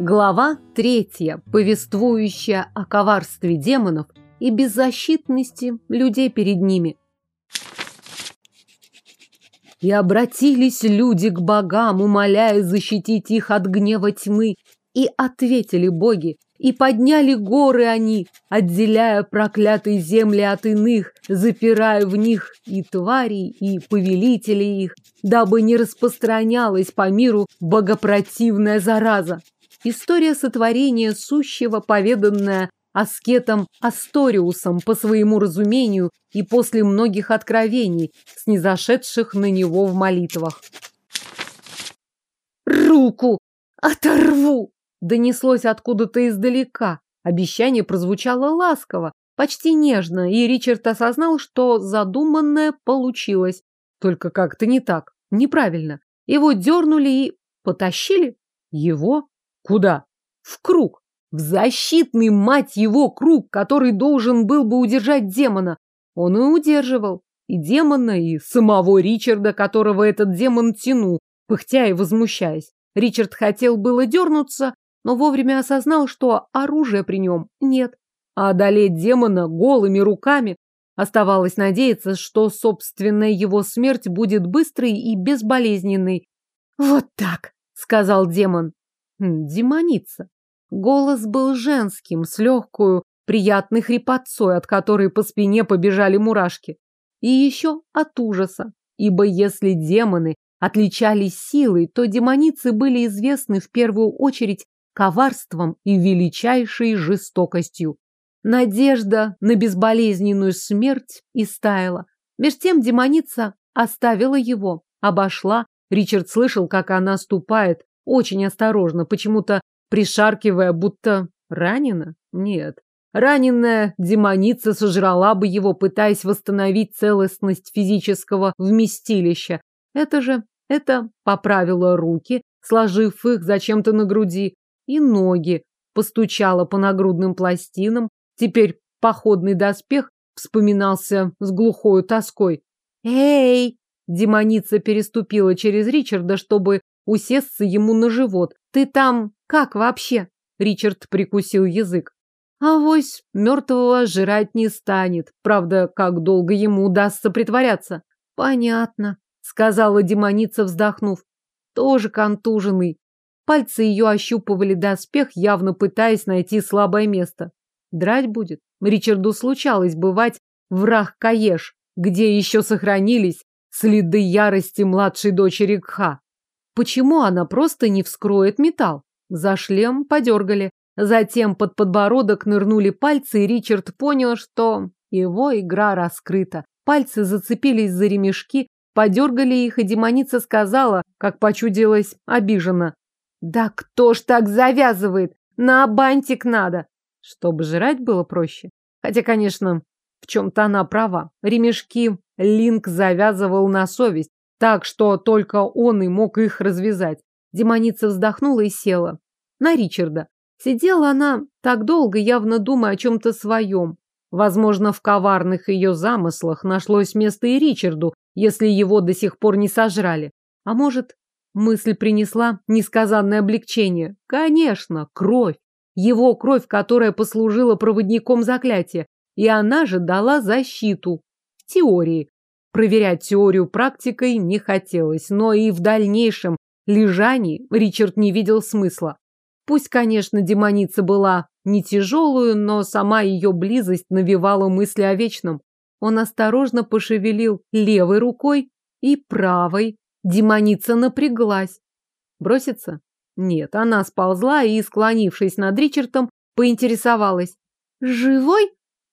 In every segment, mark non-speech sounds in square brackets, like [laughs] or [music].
Глава третья, повествующая о коварстве демонов и беззащитности людей перед ними. И обратились люди к богам, умоляя защитить их от гнева тьмы, и ответили боги, и подняли горы они, отделяя проклятые земли от иных, запирая в них и тварей, и повелителей их, дабы не распространялась по миру богопротивная зараза. История сотворения сущего, поведанная аскетом Асториусом по своему разумению и после многих откровений, снизошедших на него в молитвах. «Руку оторву!» донеслось откуда-то издалека. Обещание прозвучало ласково, почти нежно, и Ричард осознал, что задуманное получилось. Только как-то не так, неправильно. Его дернули и потащили. Его? Куда? В круг. В защитный, мать его, круг, который должен был бы удержать демона. Он и удерживал. И демона, и самого Ричарда, которого этот демон тянул, пыхтя и возмущаясь. Ричард хотел было дернуться, но вовремя осознал, что оружия при нем нет. А одолеть демона голыми руками оставалось надеяться, что собственная его смерть будет быстрой и безболезненной. «Вот так», — сказал демон. Демоница. Голос был женским, с легкую, приятной хрипотцой, от которой по спине побежали мурашки. И еще от ужаса, ибо если демоны отличались силой, то демоницы были известны в первую очередь коварством и величайшей жестокостью. Надежда на безболезненную смерть истаяла. Меж тем демоница оставила его, обошла. Ричард слышал, как она ступает, очень осторожно, почему-то пришаркивая, будто ранена. Нет, раненая демоница сожрала бы его, пытаясь восстановить целостность физического вместилища. Это же, это поправила руки, сложив их зачем-то на груди, и ноги, постучала по нагрудным пластинам. Теперь походный доспех вспоминался с глухой тоской. «Эй!» Демоница переступила через Ричарда, чтобы усесться ему на живот. «Ты там как вообще?» Ричард прикусил язык. «Авось мертвого жрать не станет. Правда, как долго ему удастся притворяться?» «Понятно», — сказала демоница, вздохнув. «Тоже контуженный. Пальцы ее ощупывали доспех, явно пытаясь найти слабое место. Драть будет. Ричарду случалось бывать в Рах-Каеш, где еще сохранились следы ярости младшей дочери Кха. Почему она просто не вскроет металл? За шлем подергали. Затем под подбородок нырнули пальцы, и Ричард понял, что его игра раскрыта. Пальцы зацепились за ремешки, подергали их, и демоница сказала, как почудилась, обиженно. Да кто ж так завязывает? На бантик надо. Чтобы жрать было проще. Хотя, конечно, в чем-то она права. Ремешки Линк завязывал на совесть, так что только он и мог их развязать. Демоница вздохнула и села. На Ричарда. Сидела она так долго, явно думая о чем-то своем. Возможно, в коварных ее замыслах нашлось место и Ричарду, если его до сих пор не сожрали. А может, Мысль принесла несказанное облегчение. Конечно, кровь. Его кровь, которая послужила проводником заклятия. И она же дала защиту. В теории. Проверять теорию практикой не хотелось, но и в дальнейшем лежании Ричард не видел смысла. Пусть, конечно, демоница была не тяжелую, но сама ее близость навевала мысли о вечном. Он осторожно пошевелил левой рукой и правой, Демоница напряглась. Броситься? Нет, она сползла и, склонившись над Ричардом, поинтересовалась. «Живой?»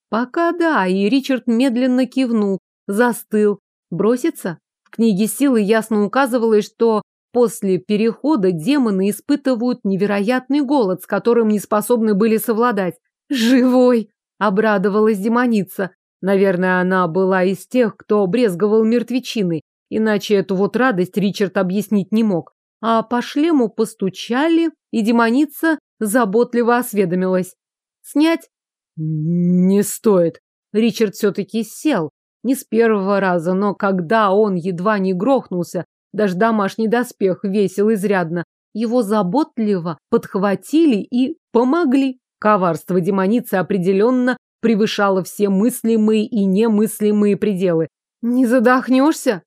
«Пока да», и Ричард медленно кивнул, застыл. «Броситься?» В книге силы ясно указывалось, что после перехода демоны испытывают невероятный голод, с которым не способны были совладать. «Живой!» – обрадовалась демоница. Наверное, она была из тех, кто брезговал мертвечиной. Иначе эту вот радость Ричард объяснить не мог. А по шлему постучали, и демоница заботливо осведомилась. «Снять?» «Не стоит». Ричард все-таки сел. Не с первого раза, но когда он едва не грохнулся, даже домашний доспех весил изрядно, его заботливо подхватили и помогли. Коварство демоницы определенно превышало все мыслимые и немыслимые пределы. «Не задохнешься?»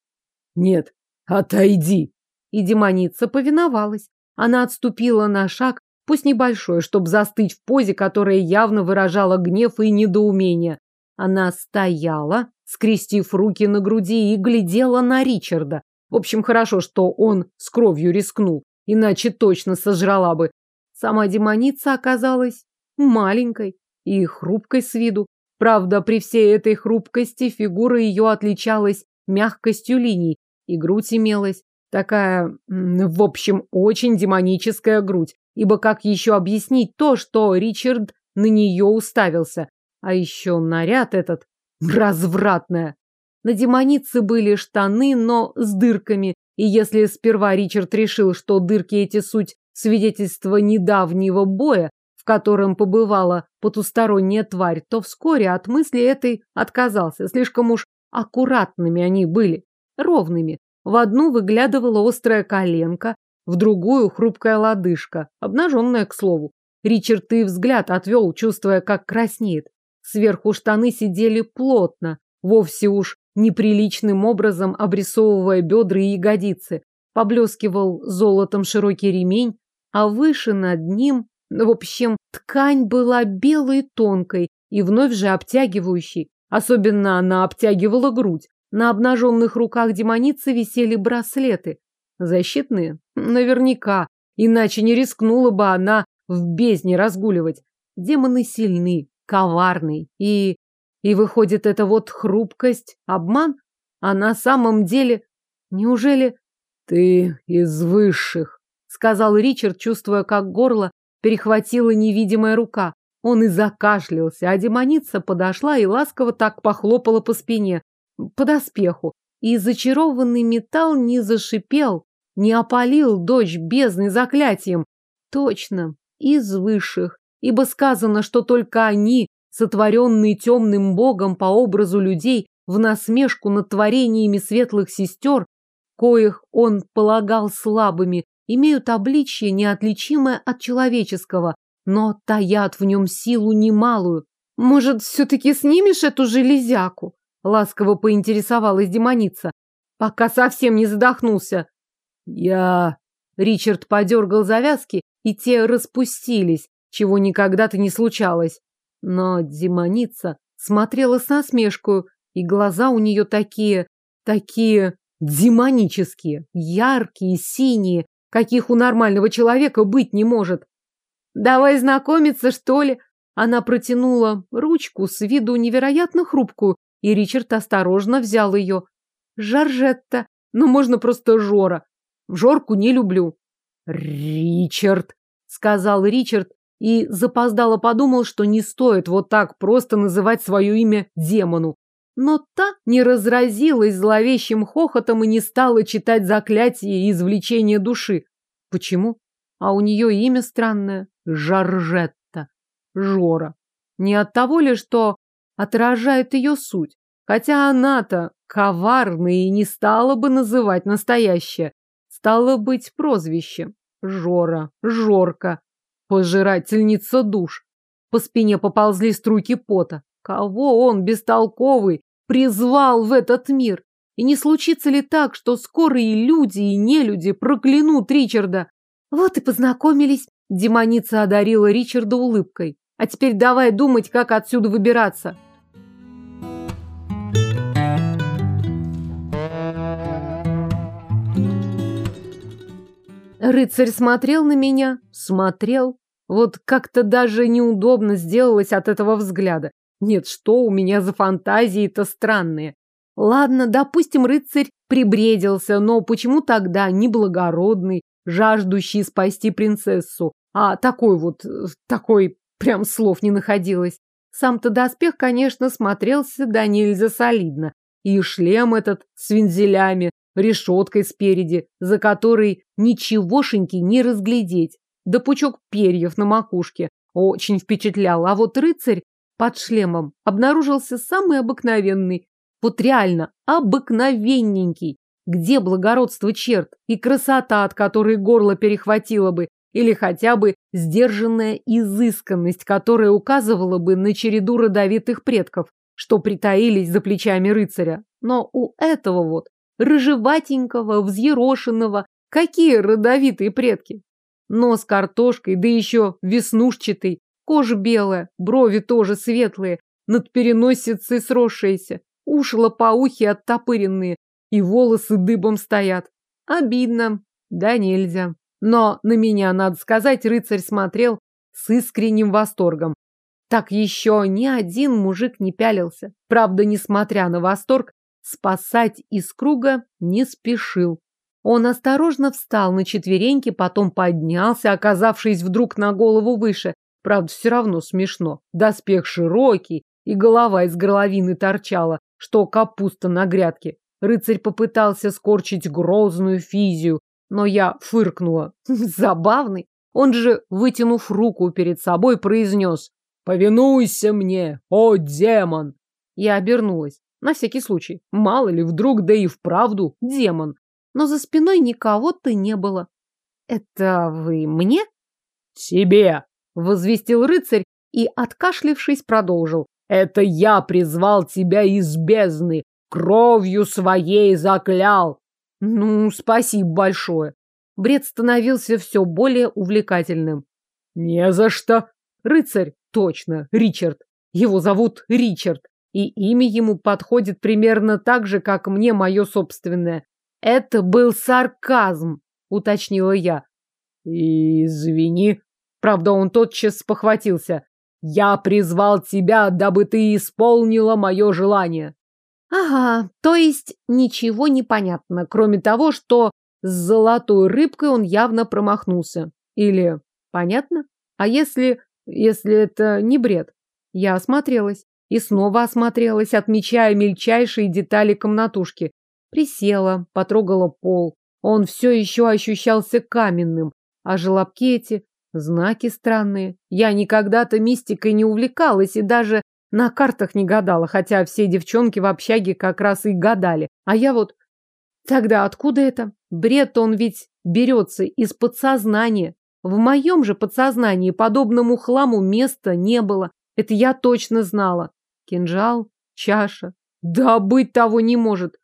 «Нет, отойди!» И демоница повиновалась. Она отступила на шаг, пусть небольшой, чтобы застыть в позе, которая явно выражала гнев и недоумение. Она стояла, скрестив руки на груди и глядела на Ричарда. В общем, хорошо, что он с кровью рискнул, иначе точно сожрала бы. Сама демоница оказалась маленькой и хрупкой с виду. Правда, при всей этой хрупкости фигура ее отличалась мягкостью линий, и грудь имелась такая, в общем, очень демоническая грудь. Ибо как еще объяснить то, что Ричард на нее уставился? А еще наряд этот развратная. На демонице были штаны, но с дырками, и если сперва Ричард решил, что дырки эти суть свидетельство недавнего боя, в котором побывала потусторонняя тварь, то вскоре от мысли этой отказался. Слишком уж аккуратными они были, ровными. В одну выглядывала острая коленка, в другую хрупкая лодыжка, обнаженная, к слову. Ричард и взгляд отвел, чувствуя, как краснеет. Сверху штаны сидели плотно, вовсе уж неприличным образом обрисовывая бедра и ягодицы. Поблескивал золотом широкий ремень, а выше над ним, в общем, ткань была белой тонкой и вновь же обтягивающей. Особенно она обтягивала грудь. На обнаженных руках демоницы висели браслеты. Защитные? Наверняка. Иначе не рискнула бы она в бездне разгуливать. Демоны сильны, коварный. И... И выходит, это вот хрупкость, обман? А на самом деле... Неужели... Ты из высших, сказал Ричард, чувствуя, как горло перехватила невидимая рука. Он и закашлялся, а демоница подошла и ласково так похлопала по спине, по доспеху. И зачарованный металл не зашипел, не опалил дочь бездны заклятием. Точно, из высших ибо сказано, что только они, сотворенные темным богом по образу людей, в насмешку над творениями светлых сестер, коих он полагал слабыми, имеют обличье, неотличимое от человеческого, но таят в нем силу немалую. Может, все-таки снимешь эту железяку? Ласково поинтересовалась демоница, пока совсем не задохнулся. Я... Ричард подергал завязки, и те распустились, чего никогда-то не случалось. Но демоница смотрела с насмешкой, и глаза у нее такие, такие демонические, яркие, синие, каких у нормального человека быть не может. «Давай знакомиться, что ли?» Она протянула ручку с виду невероятно хрупкую, и Ричард осторожно взял ее. «Жоржетта, ну можно просто Жора. Жорку не люблю». «Ричард», — сказал Ричард, и запоздало подумал, что не стоит вот так просто называть свое имя демону. Но та не разразилась зловещим хохотом и не стала читать заклятие и извлечение души. Почему? А у нее имя странное – Жаржетта, Жора. Не от того ли, что отражает ее суть? Хотя она-то коварная и не стала бы называть настоящее. Стало быть прозвище. Жора, Жорка. Пожирательница душ. По спине поползли струйки пота. Кого он, бестолковый, призвал в этот мир? И не случится ли так, что скоро и люди, и нелюди проклянут Ричарда? Вот и познакомились. Демоница одарила Ричарда улыбкой. А теперь давай думать, как отсюда выбираться. Рыцарь смотрел на меня, смотрел, вот как-то даже неудобно сделалось от этого взгляда. Нет, что у меня за фантазии-то странные. Ладно, допустим, рыцарь прибредился, но почему тогда не благородный, жаждущий спасти принцессу, а такой вот, такой, прям слов не находилось. Сам-то доспех, конечно, смотрелся да нельзя солидно. И шлем этот с вензелями, решеткой спереди, за которой ничегошеньки не разглядеть да пучок перьев на макушке. Очень впечатлял. А вот рыцарь под шлемом обнаружился самый обыкновенный. Вот реально обыкновенненький. Где благородство черт и красота, от которой горло перехватило бы, или хотя бы сдержанная изысканность, которая указывала бы на череду родовитых предков, что притаились за плечами рыцаря. Но у этого вот, рыжеватенького, взъерошенного, какие родовитые предки? Нос картошкой, да еще веснушчатый, кожа белая, брови тоже светлые, над переносицей сросшиеся, уши лопоухи оттопыренные, и волосы дыбом стоят. Обидно, да нельзя. Но на меня, надо сказать, рыцарь смотрел с искренним восторгом. Так еще ни один мужик не пялился. Правда, несмотря на восторг, спасать из круга не спешил. Он осторожно встал на четвереньки, потом поднялся, оказавшись вдруг на голову выше. Правда, все равно смешно. Доспех широкий, и голова из горловины торчала, что капуста на грядке. Рыцарь попытался скорчить грозную физию, но я фыркнула. [laughs] Забавный. Он же, вытянув руку перед собой, произнес «Повинуйся мне, о демон!» Я обернулась. На всякий случай. Мало ли, вдруг, да и вправду, демон но за спиной никого-то не было. «Это вы мне?» «Тебе!» — возвестил рыцарь и, откашлившись, продолжил. «Это я призвал тебя из бездны, кровью своей заклял!» «Ну, спасибо большое!» Бред становился все более увлекательным. «Не за что!» «Рыцарь, точно, Ричард. Его зовут Ричард, и имя ему подходит примерно так же, как мне мое собственное. Это был сарказм, уточнила я. Извини. Правда, он тотчас похватился. Я призвал тебя, дабы ты исполнила мое желание. Ага, то есть ничего не понятно, кроме того, что с золотой рыбкой он явно промахнулся. Или понятно? А если... если это не бред? Я осмотрелась и снова осмотрелась, отмечая мельчайшие детали комнатушки. Присела, потрогала пол. Он все еще ощущался каменным, а желобки эти — знаки странные. Я никогда-то мистикой не увлекалась и даже на картах не гадала, хотя все девчонки в общаге как раз и гадали. А я вот... Тогда откуда это? Бред он ведь берется из подсознания. В моем же подсознании подобному хламу места не было. Это я точно знала. Кинжал, чаша. Да быть того не может.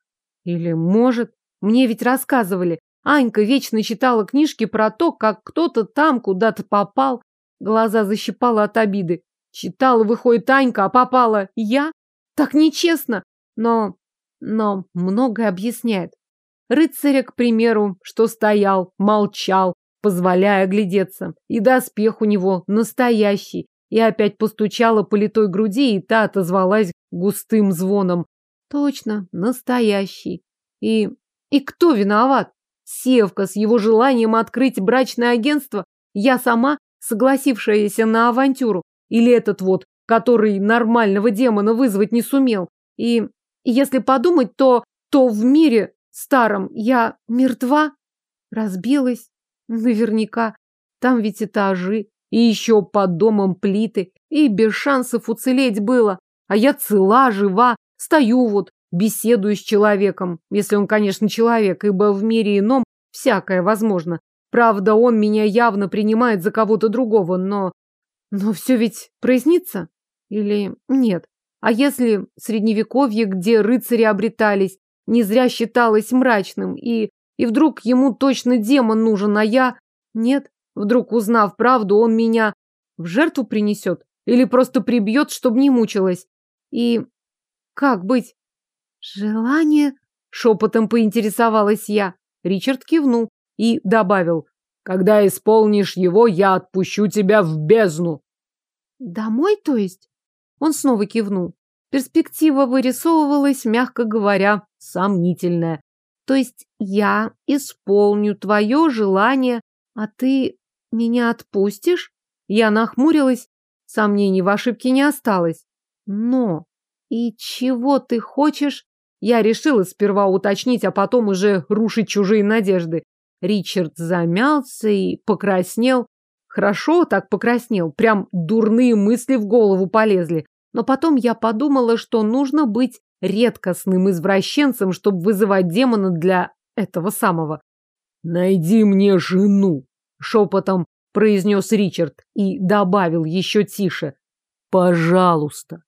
Или, может, мне ведь рассказывали, Анька вечно читала книжки про то, как кто-то там куда-то попал. Глаза защипала от обиды. Читала, выходит, Анька, а попала я? Так нечестно. Но, но многое объясняет. Рыцаря, к примеру, что стоял, молчал, позволяя глядеться. И доспех у него настоящий. И опять постучала по литой груди, и та отозвалась густым звоном. Точно, настоящий. И... и кто виноват? Севка с его желанием открыть брачное агентство? Я сама, согласившаяся на авантюру? Или этот вот, который нормального демона вызвать не сумел? И, если подумать, то... то в мире старом я мертва? Разбилась? Наверняка. Там ведь этажи. И еще под домом плиты. И без шансов уцелеть было. А я цела, жива, Стою вот, беседую с человеком, если он, конечно, человек, ибо в мире ином всякое возможно. Правда, он меня явно принимает за кого-то другого, но... Но все ведь прояснится? Или нет? А если средневековье, где рыцари обретались, не зря считалось мрачным, и... и вдруг ему точно демон нужен, а я... Нет, вдруг узнав правду, он меня в жертву принесет? Или просто прибьет, чтобы не мучилась? И как быть? Желание? Шепотом поинтересовалась я. Ричард кивнул и добавил. Когда исполнишь его, я отпущу тебя в бездну. Домой, то есть? Он снова кивнул. Перспектива вырисовывалась, мягко говоря, сомнительная. То есть я исполню твое желание, а ты меня отпустишь? Я нахмурилась. Сомнений в ошибке не осталось. Но «И чего ты хочешь?» Я решила сперва уточнить, а потом уже рушить чужие надежды. Ричард замялся и покраснел. Хорошо так покраснел, прям дурные мысли в голову полезли. Но потом я подумала, что нужно быть редкостным извращенцем, чтобы вызывать демона для этого самого. «Найди мне жену!» — шепотом произнес Ричард и добавил еще тише. «Пожалуйста!»